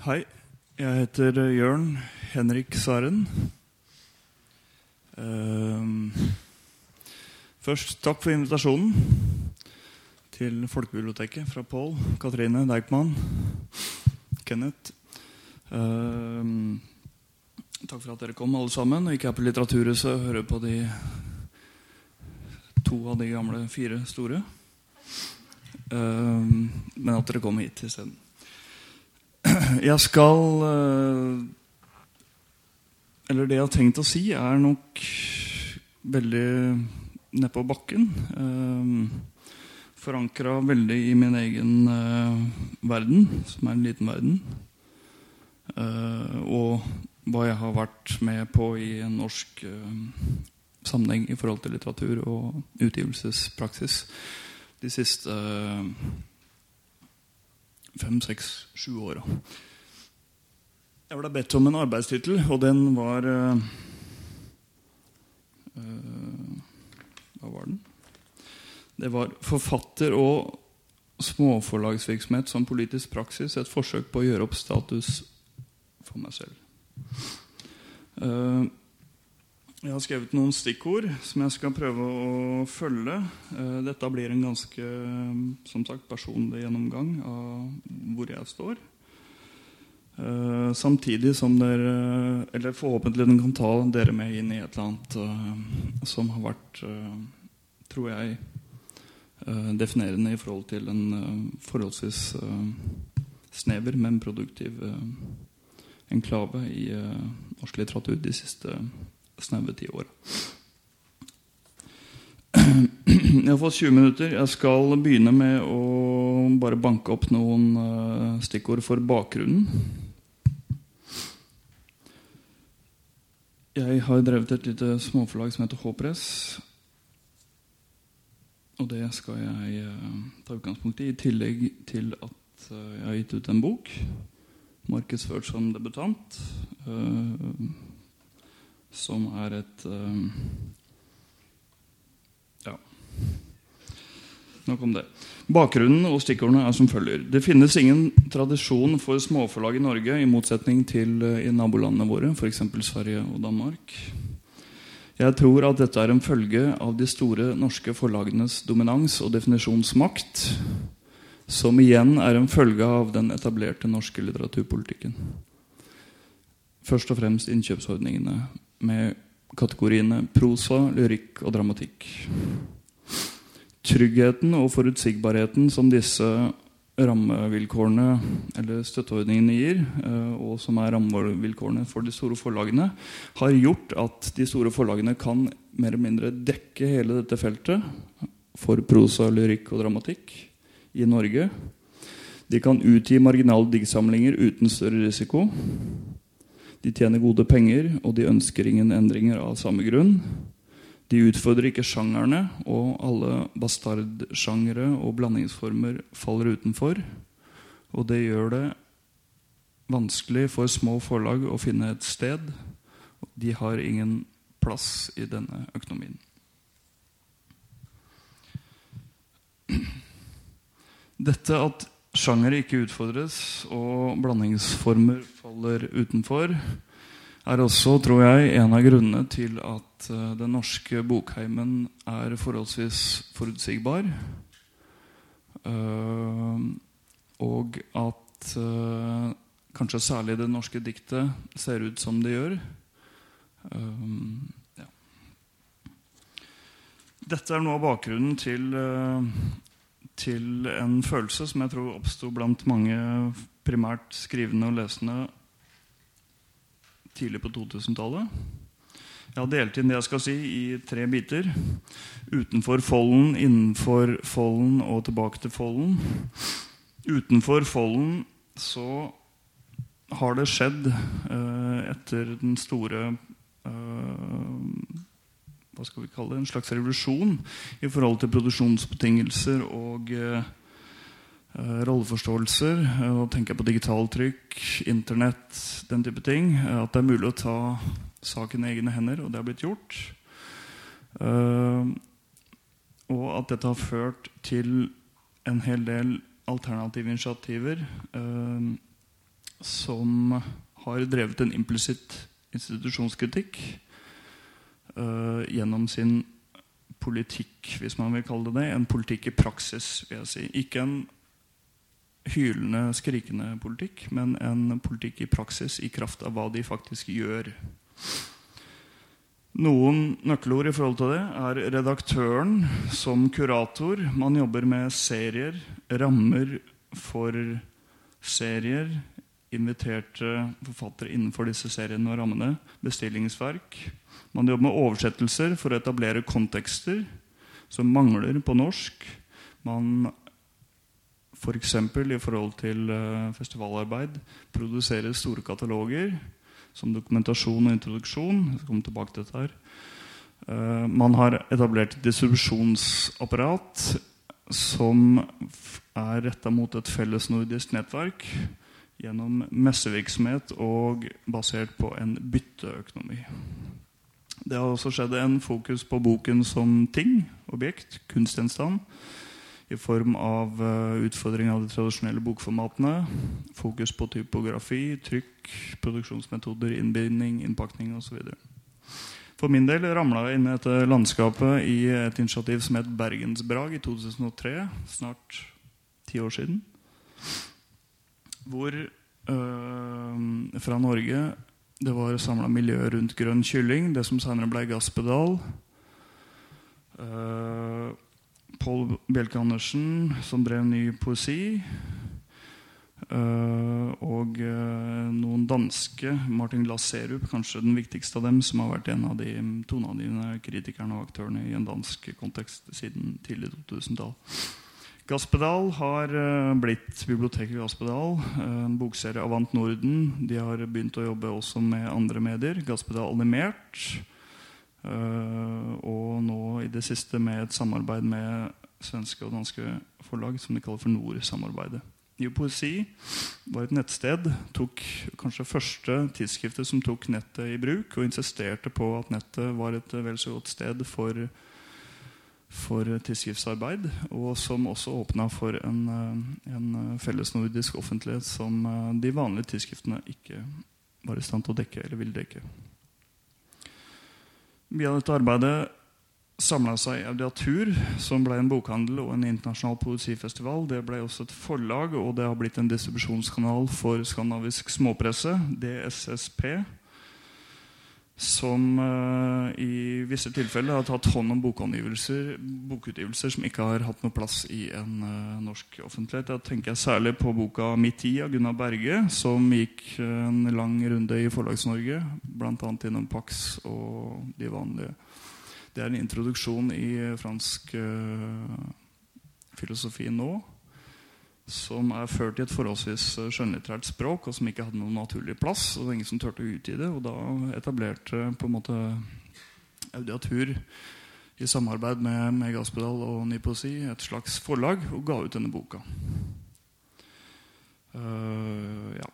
Hei, jeg heter Jørn Henrik Saren. Ehm, først takk for invitasjonen til Folkebiblioteket fra Pål, Katrine Deichman, Kenneth. Ehm, takk for at dere kom, alle sammen, og ikke er på Litteraturhuset og hører på de to av de gamle fire store. Ehm, men at dere kom hit isteden. Jeg skal eh, Eller det jeg har tenkt å si, er nok veldig nedpå bakken. Eh, Forankra veldig i min egen eh, verden, som er en liten verden. Og hva jeg har vært med på i en norsk sammenheng i forhold til litteratur og utgivelsespraksis de siste fem, seks, sju åra. Jeg ble bedt om en arbeidstittel, og den var øh, Hva var den? Det var 'Forfatter og småforlagsvirksomhet som politisk praksis'. Et forsøk på å gjøre opp status for meg selv. Uh, jeg har skrevet noen stikkord som jeg skal prøve å følge. Eh, dette blir en ganske som sagt, personlig gjennomgang av hvor jeg står. Eh, samtidig som dere Eller forhåpentlig den kan ta dere med inn i et eller annet eh, som har vært, tror jeg, definerende i forhold til en forholdsvis snever, men produktiv enklave i norsk litteratur de siste årene snaue ti år. Jeg har fått 20 minutter. Jeg skal begynne med å bare banke opp noen eh, stikkord for bakgrunnen. Jeg har drevet et lite småforlag som heter H-Press. Og det skal jeg uh, ta utgangspunkt i, i tillegg til at uh, jeg har gitt ut en bok. Markedsført som debutant. Som er et uh, Ja. Nok om det. Bakgrunnen og stikkordene er som følger. Det finnes ingen tradisjon for småforlag i Norge, i motsetning til uh, i nabolandene våre, f.eks. Sverige og Danmark. Jeg tror at dette er en følge av de store norske forlagenes dominans og definisjonsmakt, som igjen er en følge av den etablerte norske litteraturpolitikken. Først og fremst innkjøpsordningene med kategoriene prosa, lyrikk og dramatikk. Tryggheten og forutsigbarheten som disse rammevilkårene eller støtteordningene gir, eh, og som er rammevilkårene for de store forlagene, har gjort at de store forlagene kan mer eller mindre dekke hele dette feltet for prosa, lyrikk og dramatikk i Norge. De kan utgi marginale diktsamlinger uten større risiko. De tjener gode penger, og de ønsker ingen endringer av samme grunn. De utfordrer ikke sjangerne, og alle bastardsjangere og blandingsformer faller utenfor. Og det gjør det vanskelig for små forlag å finne et sted. De har ingen plass i denne økonomien. Dette at sjangere ikke utfordres og blandingsformer faller utenfor, er også, tror jeg, en av grunnene til at uh, den norske bokheimen er forholdsvis forutsigbar. Uh, og at uh, kanskje særlig det norske diktet ser ut som det gjør. Dette er noe av bakgrunnen til til en følelse som jeg tror oppsto blant mange primært skrivende og lesende tidlig på 2000-tallet. Jeg har delt inn det jeg skal si, i tre biter. Utenfor folden, innenfor folden og tilbake til folden. Utenfor folden så har det skjedd eh, etter den store uh, hva skal vi kalle det, en slags revolusjon i forhold til produksjonsbetingelser og eh, eh rolleforståelser. Nå tenker på digitaltrykk, Internett, den type ting. At det er mulig å ta saken i egne hender, og det har blitt gjort. Eh, og at dette har ført til en hel del alternative initiativer. Eh, som har drevet en implisitt institusjonskritikk gjennom sin politikk, hvis man vil kalle det det. En politikk i praksis, vil jeg si. Ikke en hylende, skrikende politikk, men en politikk i praksis i kraft av hva de faktisk gjør. Noen nøkkelord i forhold til det er redaktøren som kurator. Man jobber med serier, rammer for serier, inviterte forfattere innenfor disse seriene og rammene, bestillingsverk. Man jobber med oversettelser for å etablere kontekster som mangler på norsk. Man f.eks. For i forhold til eh, festivalarbeid produserer store kataloger som dokumentasjon og introduksjon. Jeg skal komme tilbake til dette her. Uh, man har etablert et distribusjonsapparat som er retta mot et fellesnordisk nettverk gjennom messevirksomhet og basert på en bytteøkonomi. Det har også skjedd en fokus på boken som ting, objekt, kunstgjenstand i form av uh, utfordring av de tradisjonelle bokformatene. Fokus på typografi, trykk, produksjonsmetoder, innbinding, innpakning osv. For min del ramla jeg inn i dette landskapet i et initiativ som het Bergensbrag i 2003. Snart ti år siden. Hvor øh, fra Norge det var samla miljø rundt grønn kylling, det som senere ble gasspedal. Uh, Pål Bjelke Andersen, som drev ny poesi. Uh, og uh, noen danske, Martin Glaserup, kanskje den viktigste av dem, som har vært en av de toneangivende kritikerne og aktørene i en dansk kontekst siden tidlig 2000-tall. Gasspedal har uh, blitt biblioteket Gaspedal. en bokserie Avant Norden. De har begynt å jobbe også med andre medier. Gaspedal animert. Uh, og nå i det siste med et samarbeid med svenske og danske forlag som de kaller for Nord-samarbeidet. New Poesi var et nettsted. tok kanskje første tidsskriftet som tok nettet i bruk, og insisterte på at nettet var et vel så godt sted for, for tidsskriftsarbeid. Og som også åpna for en, en fellesnordisk offentlighet som de vanlige tidsskriftene ikke var i stand til å dekke eller ville dekke. Mye av dette arbeidet samla seg Audiatur, som ble en bokhandel og en internasjonal poesifestival. Det ble også et forlag, og det har blitt en distribusjonskanal for skandinavisk småpresse, DSSP, som uh, i visse tilfeller har tatt hånd om bokutgivelser som ikke har hatt noe plass i en uh, norsk offentlighet. Da tenker jeg særlig på boka 'Mitt i' av Gunnar Berge, som gikk uh, en lang runde i Forlags-Norge, bl.a. innom Pax og de vanlige det er en introduksjon i fransk uh, filosofi nå som er ført i et forholdsvis eh, skjønnlitterært språk, og som ikke hadde noen naturlig plass. og det var Ingen som turte å utgi det. Og da etablerte på en måte Audiatur i samarbeid med, med Gaspedal og Nypoesi et slags forlag og ga ut denne boka. Uh, ja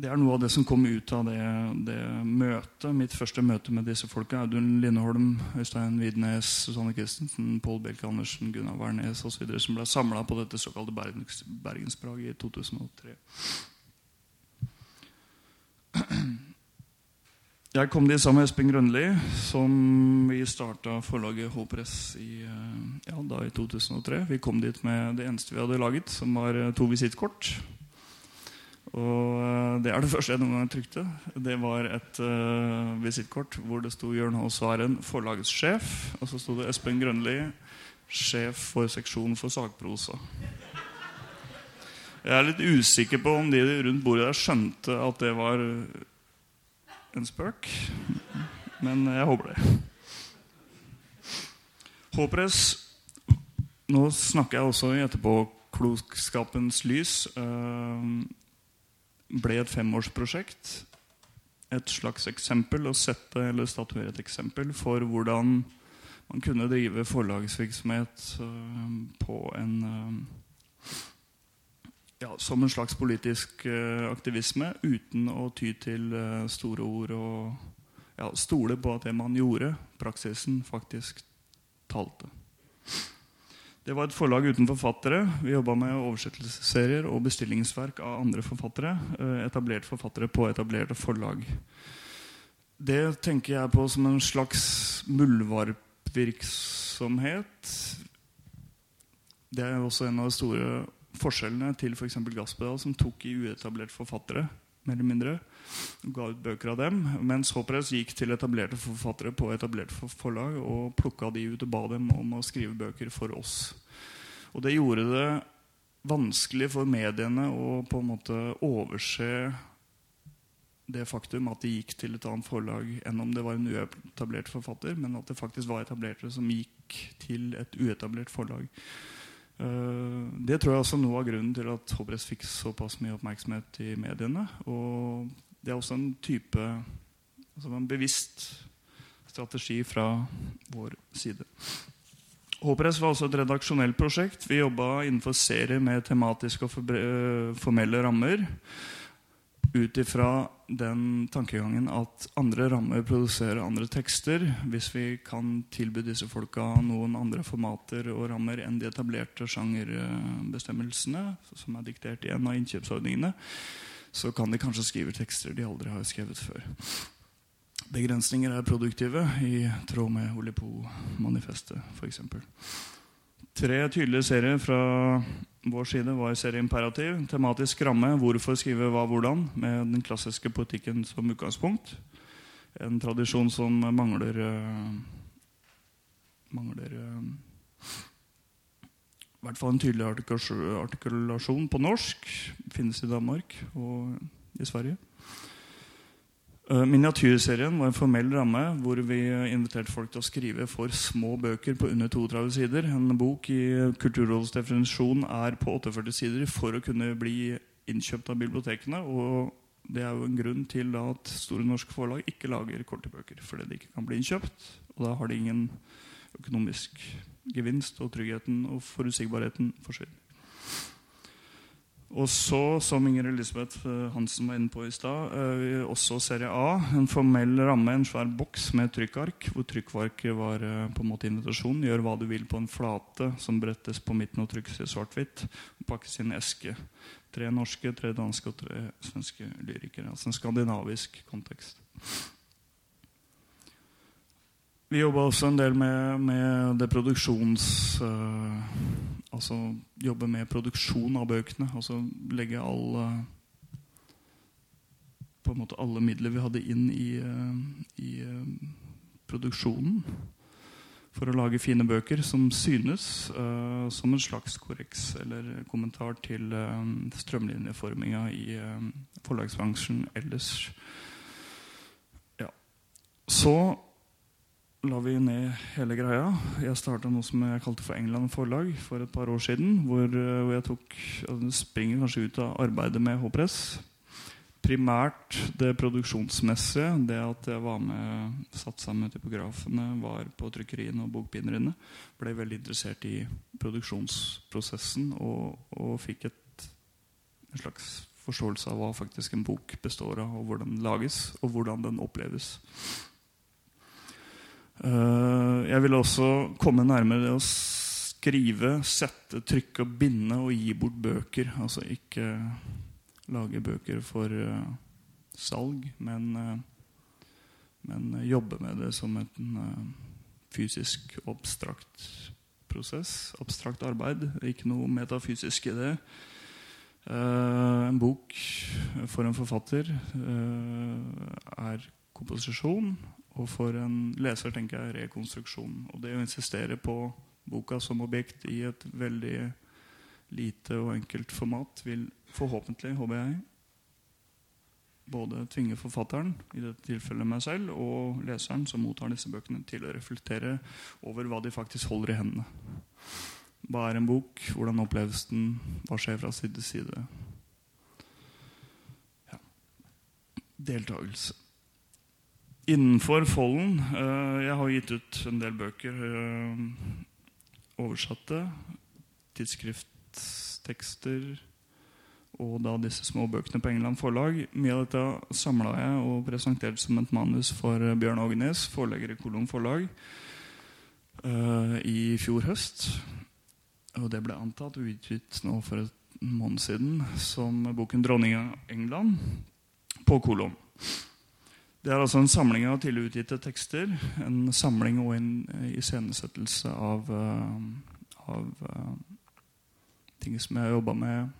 det er noe av det som kom ut av det, det møtet. Mitt første møte med disse folka. Audun Lindholm, Øystein Widnes, Susanne Christensen, Pål Bjelke Andersen, Gunnar Wærnes osv. Som ble samla på dette såkalte Bergens, Bergenspraget i 2003. Jeg kom dit sammen med Espen Grønli, som vi starta forlaget Håpress i, eh, ja, i 2003. Vi kom dit med det eneste vi hadde laget, som var eh, to visittkort. Og eh, Det er det første jeg noen gang trykte. Det var et uh, visittkort hvor det sto Jørn H. Svaren, forlagets sjef. Og så sto det Espen Grønli, sjef for seksjon for sakprosa. Jeg er litt usikker på om de rundt bordet der skjønte at det var en spøk. Men jeg håper det. Håpress Nå snakker jeg også i etterpåklokskapens lys. Uh, ble et femårsprosjekt. Et slags eksempel å sette eller statuere et eksempel for hvordan man kunne drive forlagsvirksomhet uh, på en uh, ja, Som en slags politisk uh, aktivisme uten å ty til store ord og ja, stole på at det man gjorde, praksisen, faktisk talte. Det var et forlag uten forfattere. Vi jobba med oversettelsesserier og bestillingsverk av andre forfattere. etablert etablerte forfattere på etablerte forlag. Det tenker jeg på som en slags muldvarpvirksomhet. Det er også en av de store forskjellene til f.eks. For Gaspedal, som tok i uetablerte forfattere. mer eller mindre, Ga ut bøker av dem. Mens Håpress gikk til etablerte forfattere på etablerte forlag og plukka de ut og ba dem om å skrive bøker for oss. Og det gjorde det vanskelig for mediene å på en måte overse det faktum at de gikk til et annet forlag enn om det var en uetablert forfatter, men at det faktisk var etablerte som gikk til et uetablert forlag. Eh, det tror jeg også noe av grunnen til at Håbress fikk såpass mye oppmerksomhet i mediene. Og det er også en type altså en bevisst strategi fra vår side. Håpress var også et redaksjonelt prosjekt. Vi jobba innenfor serier med tematiske og eh, formelle rammer ut ifra den tankegangen at andre rammer produserer andre tekster. Hvis vi kan tilby disse folka noen andre formater og rammer enn de etablerte sjangerbestemmelsene, som er diktert i en av innkjøpsordningene, så kan de kanskje skrive tekster de aldri har skrevet før. Begrensninger er produktive, i tråd med Olipo-manifestet f.eks. Tre tydelige serier fra vår side var serie Imperativ. Tematisk ramme, hvorfor skrive hva hvordan, med den klassiske politikken som utgangspunkt. En tradisjon som mangler uh, Mangler i hvert fall en tydelig artikulasjon på norsk. Finnes i Danmark og i Sverige. Uh, miniatyrserien var en formell ramme hvor vi inviterte folk til å skrive for små bøker på under 32 sider. En bok i Kulturrådets definisjon er på 48 sider for å kunne bli innkjøpt av bibliotekene. Og det er jo en grunn til at Store norske forlag ikke lager korte bøker. Fordi de ikke kan bli innkjøpt. Og da har de ingen økonomisk gevinst, og tryggheten og forutsigbarheten forsvinner. Og så, som Inger Elisabeth eh, Hansen var inne på i stad, eh, også serie A. En formell ramme, en svær boks med trykkark, hvor trykkarket var eh, på en måte invitasjon. Gjør hva du vil på en flate som brettes på midten og trykkes i svart-hvitt. Pakkes inn i eske. Tre norske, tre danske og tre svenske lyrikere. Altså en skandinavisk kontekst. Vi jobba også en del med, med det produksjons... Uh, altså jobbe med produksjon av bøkene. Altså legge alle på en måte alle midler vi hadde inn i, uh, i eh, produksjonen. For å lage fine bøker som synes uh, som en slags korreks eller kommentar til uh, strømlinjeforminga i uh, forlagsbransjen ellers. Ja. Så la vi ned hele greia. Jeg starta noe som jeg kalte for England Forlag for et par år siden. Hvor, eh, hvor jeg tok springer kanskje ut av arbeidet med H-press. Primært det produksjonsmessige. Det at jeg var med, satt sammen med typografene, var på trykkeriene og bokbinderne. Ble veldig interessert i produksjonsprosessen og, og fikk et, en slags forståelse av hva faktisk en bok består av, og hvordan den lages, og hvordan den oppleves. Eh, jeg vil også komme nærmere det å skrive, sette, trykke og binde og gi bort bøker. Altså ikke lage bøker for uh, salg, men, uh, men jobbe med det som en fysisk abstrakt prosess. Abstrakt arbeid. Ikke noe metafysisk i det. en bok for en forfatter er komposisjon og for en leser tenker jeg rekonstruksjon. Og det å insistere på boka som objekt i et veldig lite og enkelt format vil forhåpentlig, håper jeg, både tvinge forfatteren, i dette tilfellet meg selv, og leseren som mottar disse bøkene, til å reflektere over hva de faktisk holder i hendene. Hva er en bok? Hvordan oppleves den? Hva skjer fra side til side? Ja. Deltakelse innenfor folden uh, Jeg har gitt ut en del bøker. Uh, oversatte. Tidsskrifttekster. Og da disse små bøkene på England forlag. Mye av dette samla jeg og presenterte som et manus for Bjørn Ågenes, forlegger i Kolon forlag, i fjor høst. Og det ble antatt utgitt nå for en måned siden som boken 'Dronning av England' på kolon. Det er altså en samling av tidlig utgitte tekster. En samling og en iscenesettelse av, uh, av uh, ting som jeg har jobba med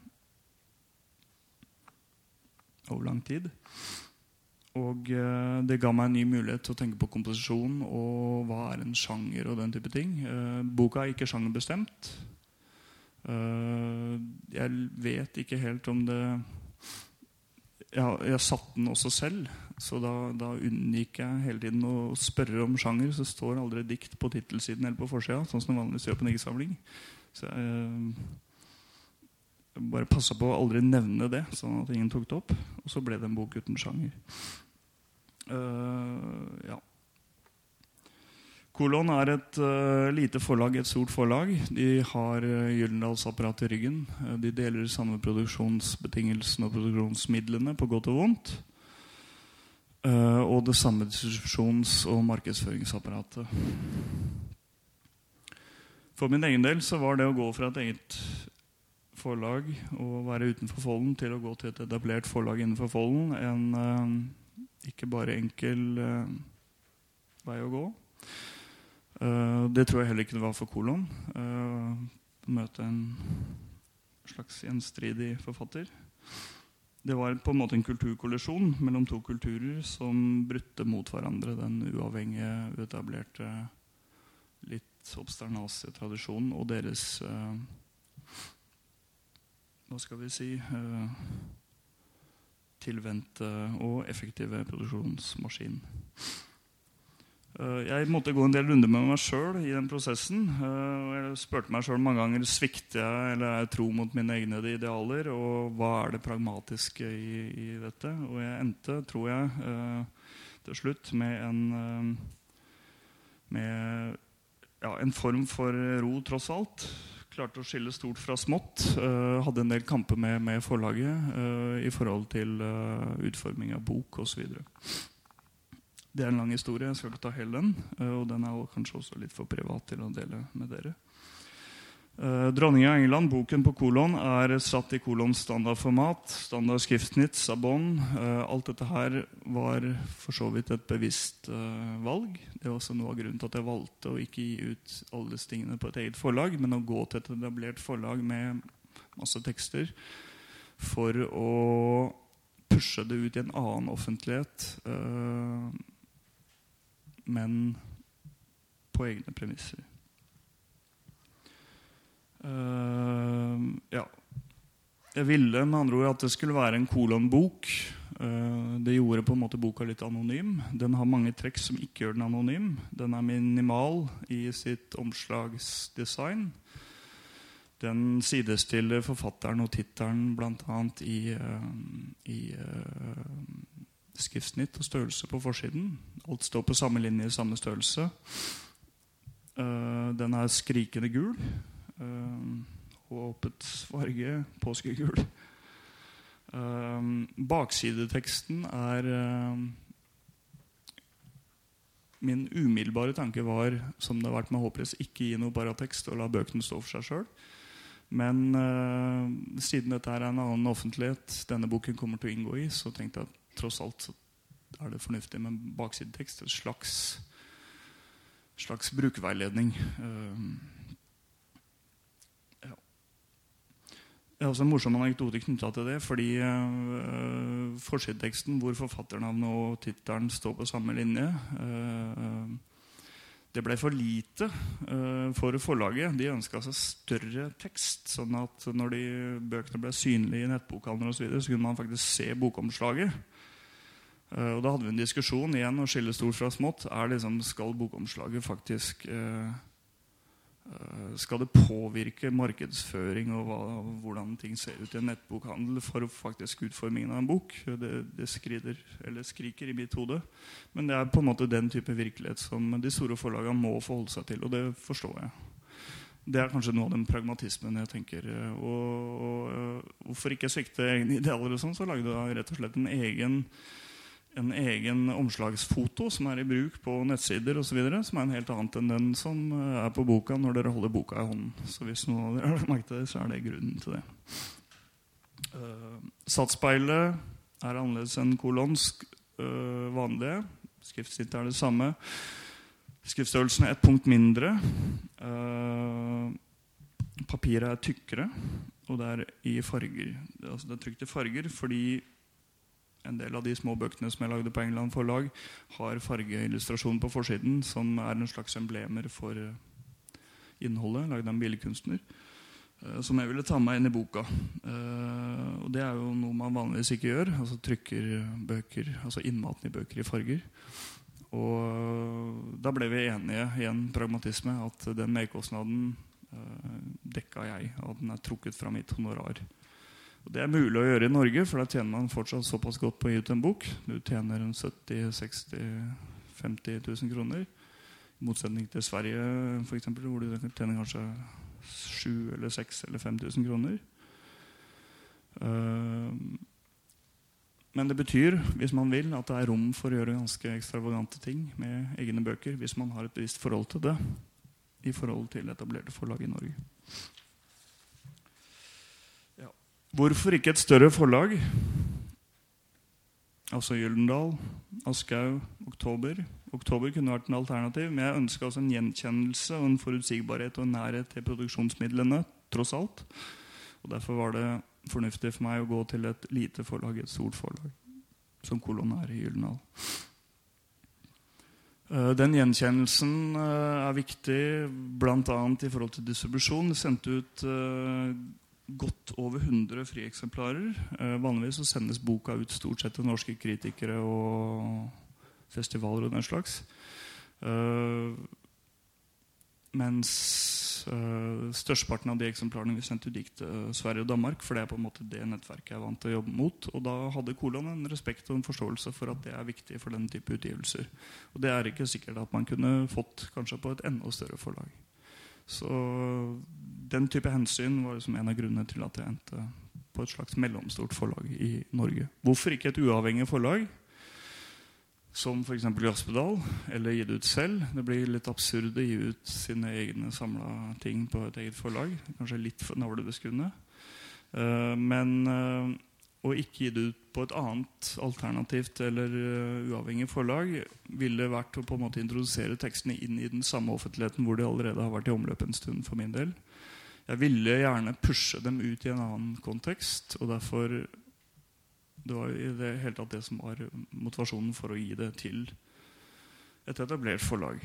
over lang tid. Og det ga meg en ny mulighet til å tenke på komposisjon og hva er en sjanger. og den type ting. boka er ikke sjangerbestemt. jeg vet ikke helt om det jeg, jeg satte den også selv, så da, da, unngikk jeg hele tiden å spørre om sjanger. Så står aldri dikt på tittelsiden eller på forsida, sånn som det vanligvis gjør på en diktsamling. Så jeg, jeg bare passa på å aldri nevne det, sånn at ingen tok det opp. Og så ble det en bok uten sjanger. Uh, ja. Kolon er et uh, lite forlag, et stort forlag. De har uh, Gyldendalsapparatet i ryggen. Uh, de deler samme produksjonsbetingelsene og produksjonsmidlene på godt og vondt. Uh, og det samme distribusjons- og markedsføringsapparatet. For min egen del så var det å gå fra et eget forlag og være utenfor Folden til å gå til et etablert forlag innenfor Folden en ikke bare enkel vei å gå. Det tror jeg heller ikke det var for kolon. Uh, møte en slags gjenstridig forfatter. Det var på en måte en kulturkollisjon mellom to kulturer som brutte mot hverandre den uavhengige, uetablerte, litt obsternasige tradisjonen og deres uh, Hva skal vi si Tilvendte og effektive produksjonsmaskin. Eh, jeg måtte gå en del runder med meg sjøl i den prosessen. Eh, Jeg spurte meg sjøl mange ganger svikter jeg eller er jeg tro mot mine egne idealer. Og hva er det pragmatiske i, i dette? Og jeg endte, tror jeg, eh, til slutt med en, med, ja, en form for ro, tross alt. Klarte å skille stort fra smått. hadde en del kamper med, med forlaget i forhold til utforming av bok osv. Det er en lang historie. Jeg skal ikke ta hele den. Eh, og den er kanskje også litt for privat til å dele med dere. Dronninga av England', boken på kolon, er satt i kolons standardformat. Standard skriftsnitt, sabon. Uh, alt dette her var for så vidt et bevisst valg. Det er også noe av grunnen til at jeg valgte å ikke gi ut alle disse tingene på et eget forlag, men å gå til et etablert forlag med masse tekster for å pushe det ut i en annen offentlighet. Uh, men på egne premisser. Uh, ja. Jeg ville med andre ord at det skulle være en kolonbok. Uh, det gjorde på en måte boka litt anonym. Den har mange trekk som ikke gjør den anonym. Den er minimal i sitt omslagsdesign. Den sidestiller forfatteren og tittelen bl.a. i, uh, i uh, skriftsnitt og størrelse på forsiden. Alt står på samme linje, samme størrelse. Uh, den er skrikende gul. Uh, håpet farge, påskegul. Uh, baksideteksten er Min umiddelbare tanke var, som det har vært med Håpløs, ikke gi noe paratekst og la bøkene stå for seg sjøl. Men siden dette er en annen offentlighet denne boken kommer til å inngå i, så tenkte jeg at tross alt er det fornuftig med baksidetekst. En slags, slags brukerveiledning. Uh, ja. Det er også en morsom anekdote knytta til det. fordi uh, Forsideteksten hvor forfatternavnet og tittelen står på samme linje uh, det ble for lite uh, for forlaget. De ønska seg større tekst. sånn at når de bøkene ble synlige i nettbokhandler, så, så kunne man faktisk se bokomslaget. Uh, og Da hadde vi en diskusjon igjen å skille stort fra smått. Er liksom, skal bokomslaget faktisk uh, uh, Skal det påvirke markedsføring og hva, hvordan ting ser ut i en nettbokhandel for faktisk utformingen av en bok? Det, det skrider, skriker i mitt hode. Men det er på en måte den type virkelighet som de store forlagene må forholde seg til. Og det forstår jeg. Det er kanskje noe av den pragmatismen jeg tenker. Og, og Hvorfor ikke svikte egne idealer, og sånn, så lagde jeg rett og slett en egen en egen omslagsfoto som er i bruk på nettsider osv., som er en helt annet enn den som eh, er på boka når dere holder boka i hånden. Så hvis noen av dere har merket det, så er det grunnen til det. Uh, Satsspeilet er annerledes enn kolonsk uh, vanlige. Skriftsnittet er det samme. Skriftstørrelsen er ett punkt mindre. Uh, papiret er tykkere, og det er i farger. Altså det er trykt i farger fordi en del av de små bøkene som jeg lagde på England forlag, har fargeillustrasjon på forsiden som er en slags emblemer for eh, innholdet. Lagd av en billedkunstner. Eh, som jeg ville ta med inn i boka. Eh, og det er jo noe man vanligvis ikke gjør. altså Trykker bøker, altså innmaten i bøker i farger. Og da ble vi enige i en pragmatisme at den merkostnaden dekka jeg. Og den er trukket fra mitt honorar. Og det er mulig å gjøre i Norge, for da tjener man fortsatt såpass godt på å gi ut en bok. Du tjener 70 60 50 000 kroner. I motsetning til Sverige, for eksempel, hvor du tjener kanskje 7 eller 6 eller 5000 kroner. Uh, men det betyr, hvis man vil, at det er rom for å gjøre ganske ekstravagante ting med egne bøker, hvis man har et bevisst forhold til det i forhold til etablerte forlag i Norge. Hvorfor ikke et større forlag? Altså Gyldendal, Aschehoug, Oktober. Oktober kunne vært en alternativ, men jeg ønska også en gjenkjennelse og en forutsigbarhet og en nærhet til produksjonsmidlene. tross alt. Og Derfor var det fornuftig for meg å gå til et lite forlag, et stort forlag, som Kolon er i Gyldendal. Eh, den gjenkjennelsen eh, er viktig bl.a. i forhold til distribusjon. Det sendte ut eh, godt over 100 frieksemplarer. Eh, vanligvis så sendes boka ut stort sett til norske kritikere og festivaler og den slags. Eh, mens eh, størsteparten av de eksemplarene vi sendte ut, gikk til Sverige og Danmark. For det er på en måte det nettverket jeg er vant til å jobbe mot. Og da hadde Kolan en respekt og en forståelse for at det er viktig for den type utgivelser. Og det er ikke sikkert at man kunne fått kanskje på et enda større forlag. Så den type hensyn var liksom en av grunnene til at jeg endte på et slags mellomstort forlag i Norge. Hvorfor ikke et uavhengig forlag? Som f.eks. Gaspedal, eller gi det ut selv. Det blir litt absurd å gi ut sine egne samla ting på et eget forlag. Kanskje litt for navlebeskuende. Uh, men å ikke gi det ut på et annet alternativt eller uh, uavhengig forlag ville vært å på en måte introdusere tekstene inn i den samme offentligheten hvor de allerede har vært i omløp en stund. for min del. Jeg ville gjerne pushe dem ut i en annen kontekst. og derfor Det var i det hele tatt det som var motivasjonen for å gi det til et etablert forlag.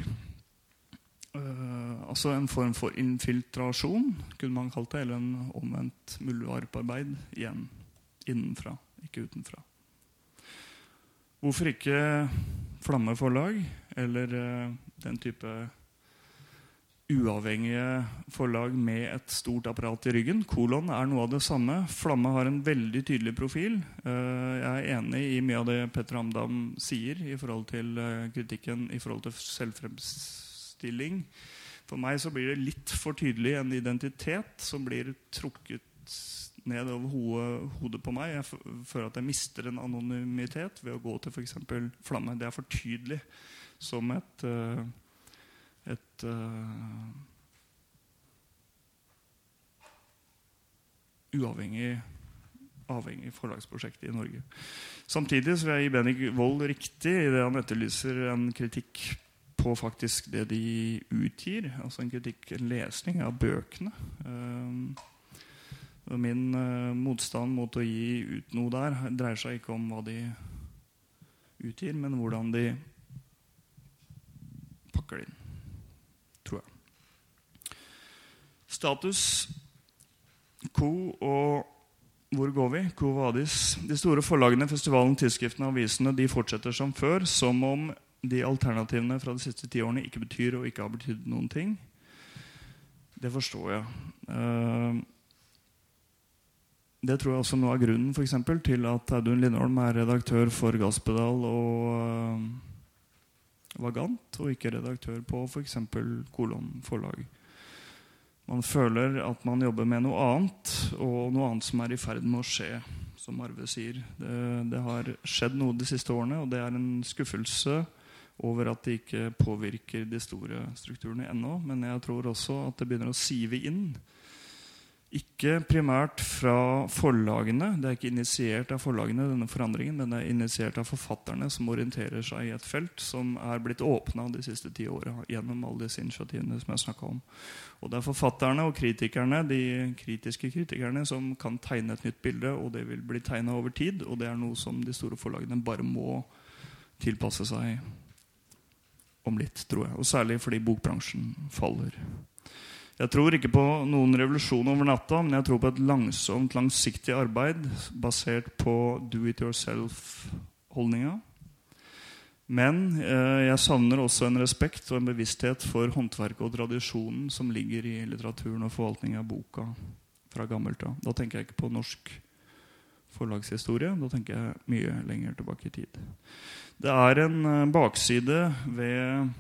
Uh, altså en form for infiltrasjon, kunne man kalt det. Eller en omvendt muldvarparbeid igjen innenfra, ikke utenfra. Hvorfor ikke Flamme forlag eller uh, den type uavhengige forlag med et stort apparat i ryggen. Kolon er noe av det samme. Flamme har en veldig tydelig profil. Uh, jeg er enig i mye av det Petter Hamdam sier i forhold til uh, kritikken i forhold til selvfremstilling. For meg så blir det litt for tydelig en identitet som blir trukket ned over hodet på meg. Jeg føler at jeg mister en anonymitet ved å gå til f.eks. Flamme. Det er for tydelig som et, uh, et uh, uavhengig avhengig forlagsprosjekt i Norge. Samtidig så vil jeg gi Benny Wold riktig i det han etterlyser en kritikk på faktisk det de utgir. Altså en kritikk, en lesning av bøkene. Uh, Min uh, motstand mot å gi ut noe der dreier seg ikke om hva de utgir, men hvordan de pakker det inn. Tror jeg. Status Co og hvor går vi? Quo Vadis. De store forlagene, festivalen, tidsskriftene og avisene de fortsetter som før, som om de alternativene fra de siste ti årene ikke betyr og ikke har betydd noen ting. Det forstår jeg. Uh, det tror jeg også noe av grunnen for eksempel, til at Audun Lindholm er redaktør for Gasspedal og uh, Vagant, og ikke redaktør på f.eks. Kolon forlag. Man føler at man jobber med noe annet, og noe annet som er i ferd med å skje. som Arve sier. Det, det, har skjedd noe de siste årene, og det er en skuffelse over at det ikke påvirker de store strukturene ennå. Men jeg tror også at det begynner å sive inn ikke primært fra forlagene. Det er ikke initiert av forlagene, denne forandringen, men det er initiert av forfatterne som orienterer seg i et felt som er blitt åpna de siste ti åra gjennom alle disse initiativene som jeg snakka om. Og det er forfatterne og kritikerne, de kritiske kritikerne som kan tegne et nytt bilde, og det vil bli tegna over tid, og det er noe som de store forlagene bare må tilpasse seg om litt, tror jeg. Og særlig fordi bokbransjen faller. Jeg tror ikke på noen revolusjon over natta, men jeg tror på et langsomt, langsiktig arbeid basert på do it yourself-holdninga. Men eh, jeg savner også en respekt og en bevissthet for håndverket og tradisjonen som ligger i litteraturen og forvaltningen av boka fra gammelt av. Da tenker jeg ikke på norsk forlagshistorie. Da tenker jeg mye lenger tilbake i tid. Det er en eh, bakside ved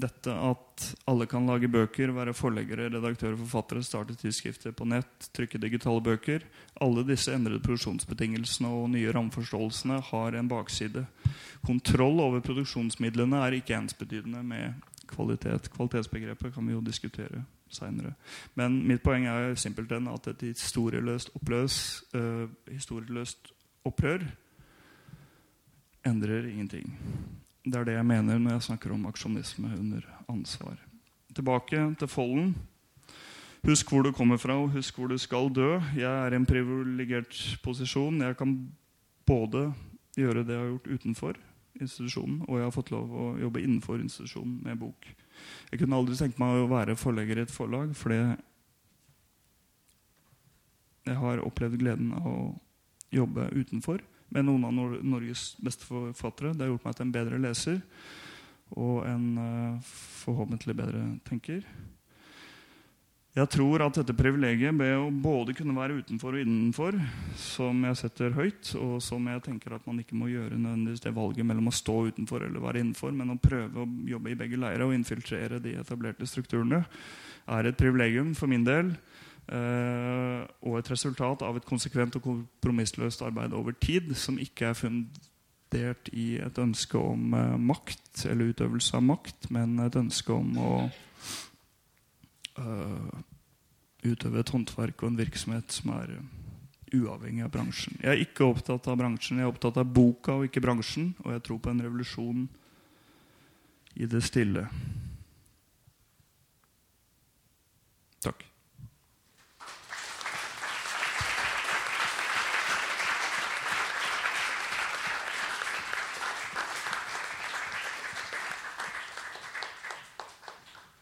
dette at alle kan lage bøker, være forleggere, redaktører, forfattere, starte tidsskrifter på nett, trykke digitale bøker Alle disse endrede produksjonsbetingelsene og nye rammeforståelsene har en bakside. Kontroll over produksjonsmidlene er ikke ensbetydende med kvalitet. Kvalitetsbegrepet kan vi jo diskutere seinere. Men mitt poeng er simpelthen at et historieløst, oppløs, uh, historieløst opprør endrer ingenting. Det er det jeg mener når jeg snakker om aksjonisme under ansvar. Tilbake til Follen. Husk hvor du kommer fra, og husk hvor du skal dø. Jeg er i en privilegert posisjon. Jeg kan både gjøre det jeg har gjort utenfor institusjonen, og jeg har fått lov å jobbe innenfor institusjonen med bok. Jeg kunne aldri tenkt meg å være forlegger i et forlag, fordi jeg har opplevd gleden av å jobbe utenfor med noen av Norges beste forfattere. Det har gjort meg til en bedre leser og en uh, forhåpentlig bedre tenker. Jeg tror at dette privilegiet med å både kunne være utenfor og innenfor, som jeg setter høyt, og som jeg tenker at man ikke må gjøre nødvendigvis det valget mellom å stå utenfor eller være innenfor, men å prøve å jobbe i begge leirer og infiltrere de etablerte strukturene, er et privilegium for min del. Uh, og et resultat av et konsekvent og kompromissløst arbeid over tid, som ikke er fundert i et ønske om uh, makt eller utøvelse av makt, men et ønske om å uh, utøve et håndverk og en virksomhet som er uavhengig av bransjen. Jeg er ikke opptatt av bransjen, jeg er opptatt av boka og ikke bransjen. Og jeg tror på en revolusjon i det stille. Takk.